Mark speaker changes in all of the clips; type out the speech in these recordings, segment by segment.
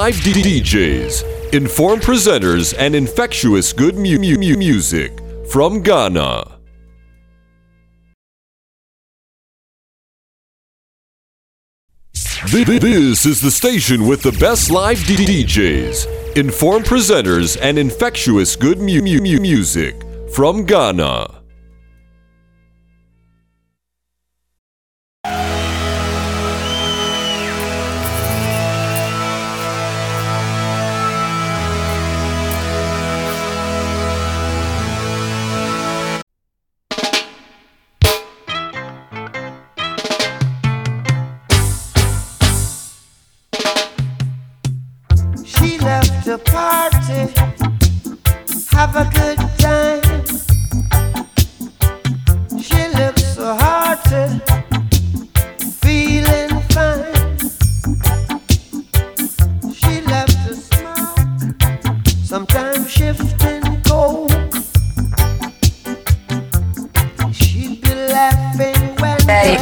Speaker 1: Live DJs, informed presenters, and infectious good mu- mu- music from Ghana. This is the station with the best live DJs, informed presenters, and infectious good mu- music from Ghana.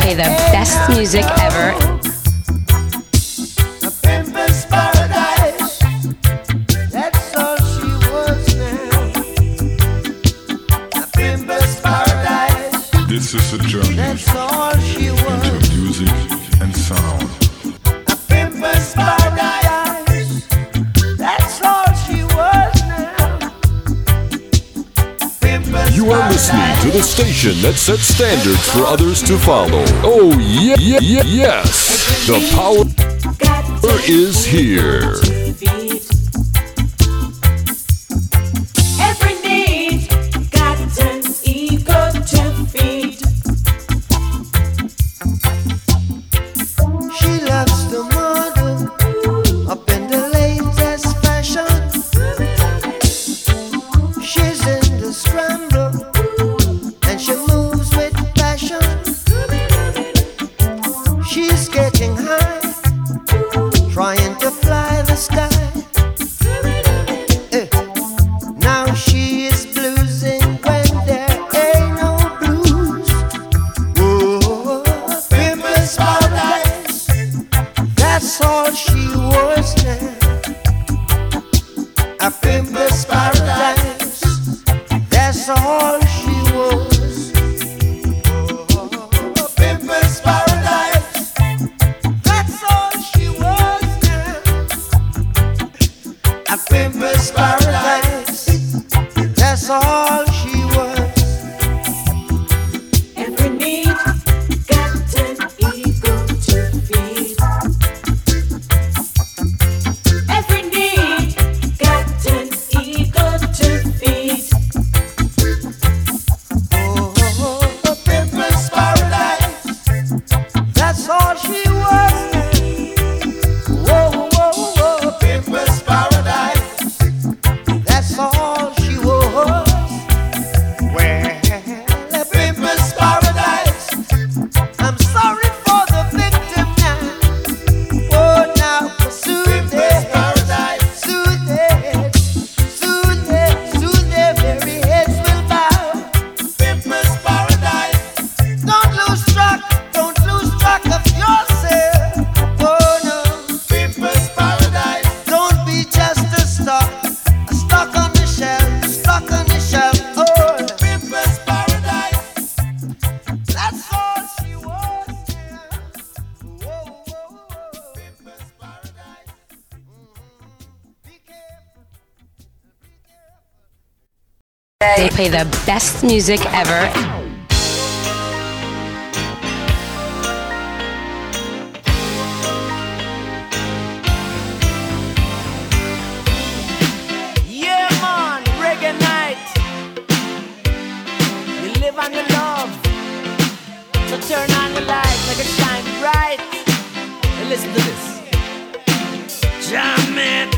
Speaker 2: play the best music ever.
Speaker 1: that set standards for others to follow. Oh, yeah, yeah, yes! The power is here.
Speaker 3: a famous paradise. That's all They
Speaker 2: play the best music ever.
Speaker 3: Yeah, man, reggae night. You live on love. So turn on it bright. And listen to this. Jam it.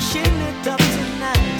Speaker 4: she it
Speaker 3: up tonight.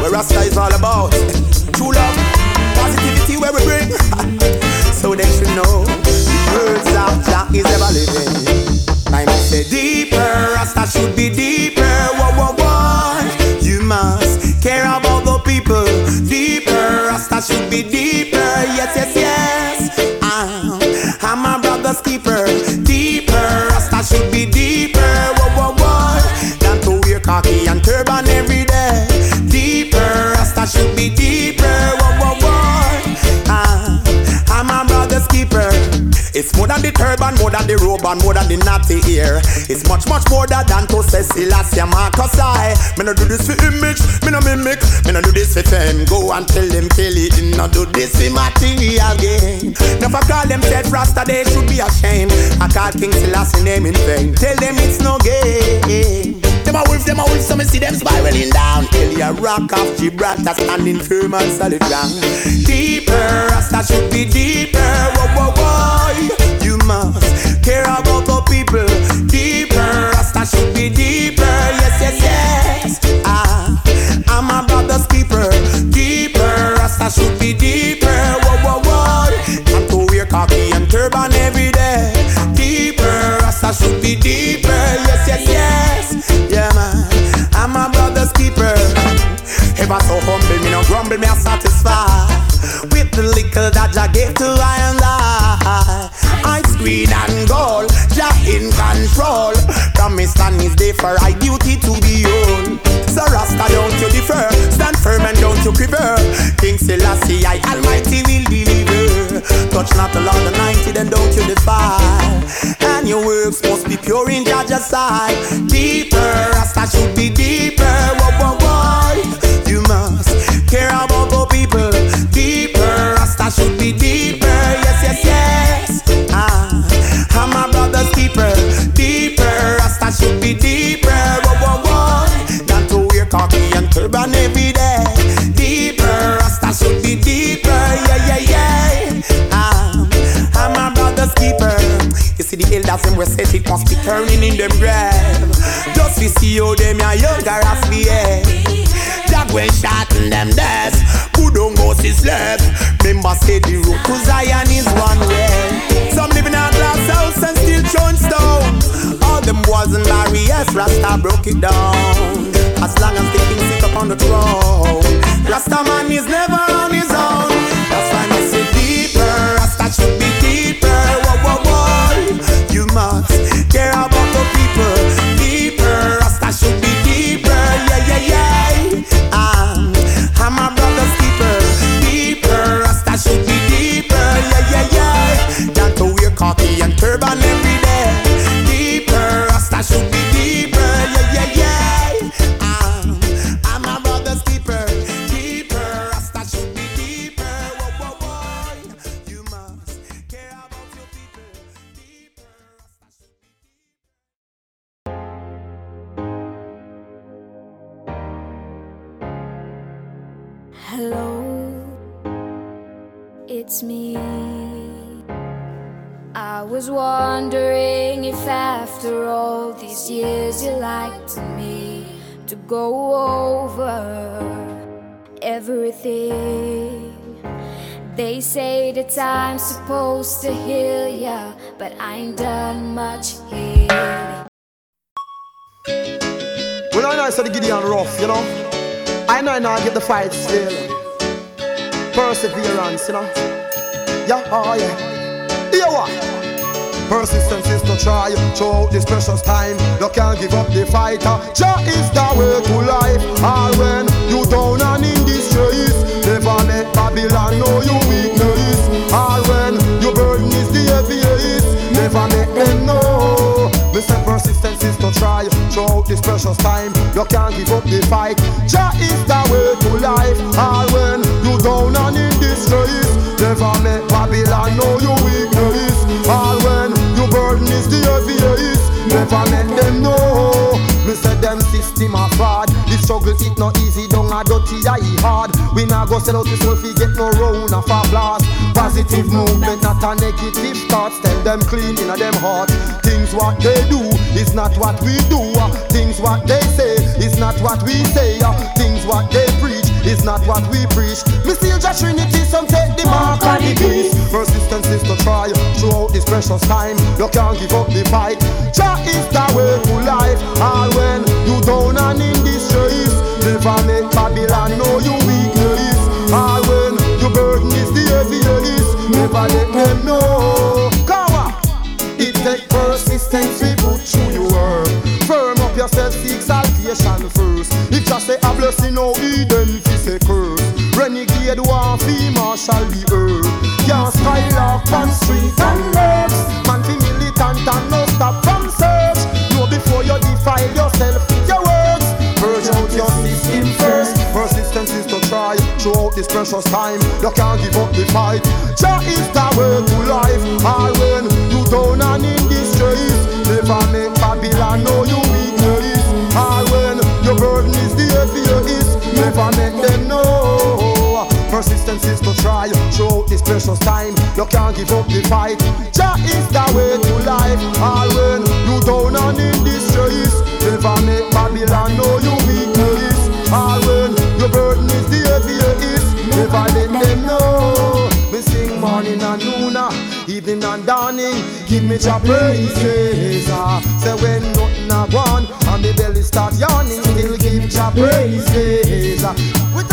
Speaker 3: Where Rasta is all about. True love, positivity where we bring. so they should know the words of Jah is ever living. I must say deeper, Rasta should be deeper. Whoa, whoa, whoa. You must care about the people. Deeper, Rasta should be deeper. It's more than the turban, more than the robe, and more than the natty ear. It's much, much more than to say Selassie Marcus I. Me no do this for image, me no mimic, me no do this for fame. Go and tell them Kelly, no do this for material gain. Never call themselves Rasta, they should be ashamed. I call King Selassie name in vain. Tell them it's no game. Them a wolf, them a wolf, so me see them spiraling down. Elia rock of Gibraltar standing firm on solid ground. Deeper, Rasta should be deeper. Whoa, whoa, whoa. You must
Speaker 5: grumble, me a satisfy. With the liquor that Jah gave to I and I. Ice green and gold, Jah in control. Promise and is there for I duty to be on. So Rasta, don't you defer, stand firm and don't you quiver. King Selassie, I Almighty will deliver. Touch not the Lord Almighty, then don't you defile. And your works must be pure in Jah's sight. Deeper, Rasta should be deeper. Whoa, whoa. Elders them we set it must be turning in them grave. Just we see how them ya younger as yeah. Jack when shot in them death. Who don't go see sleep. Remember say the road to Zion is one way. Some living in glass house and still throwing stones. All them boys and barriers, Rasta broke it down. As long as the king sit up on the throne, Rasta man is never on his own.
Speaker 6: Hello, it's me. I was wondering if after all these years you liked me to go over everything. They say that I'm supposed to heal ya, but I ain't done much healing.
Speaker 7: Well, I know I said the Gideon rough, you know. I know I now get the fight still. Perseverance, you know. Yeah, oh yeah. Yeah, uh, what? Persistence is to try throughout this precious time. You can't give up the fight. Jah is the way to life. All when you down and in distress, never let Babylon know you weakness. All when your burden is the heaviest, never let them know. Say persistence is to try throughout this precious time. You can't give up the fight. Jah is the way to life. All system a fraud. The struggle it no easy, don't a dirty, I hard. We not go sell out this world, we get no round of a blast. Positive movement, not a negative thoughts. Tell them clean in a them heart. Things what they do is not what we do. Things what they say is not what we say. Things what they preach is not what we preach. Me still just Trinity, some take the mark of the beast. Persistence is to try throughout this precious time. You can't give up the fight. Jah is the way to life. All when Renegade war, fi marshal the earth. Can't skylark on street and lurks. Man fi militant and no stop from search. Know before you defile yourself your words. Purge out your system first. Persistence is to try throughout this precious time. You can't give up the fight. Jah is the way to life. All when you down and in distress, never make Babylon know you weakness. All when your burden is the heaviest, never make them. Persistence is to try throughout this precious time. You can't give up the fight. Jah is the way to life. All when you down and in distress, never make Babylon know you weakness. All when your burden is the heaviest, never let them know. Me sing morning and noon, ah, evening and dawning. Give me your praises. Ah, say when nothing a gone and the belly start yawning, still give your praises. Ah, with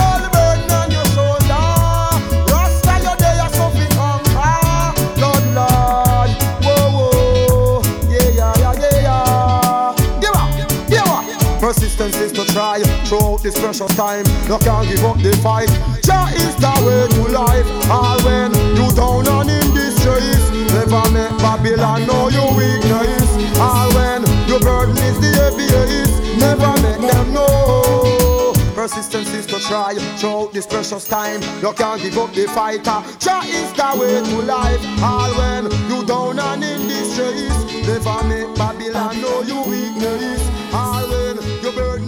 Speaker 7: Is to try throughout this precious time. You can't give up the fight. Jah is the way to life. All when you down and in distress, never make Babylon know your weakness. All when your burden is the heaviest, never make them know. Persistence is to try throughout this precious time. You can't give up the fighter. Jah is the way to life. All when you down and in distress, never make Babylon know you weak bird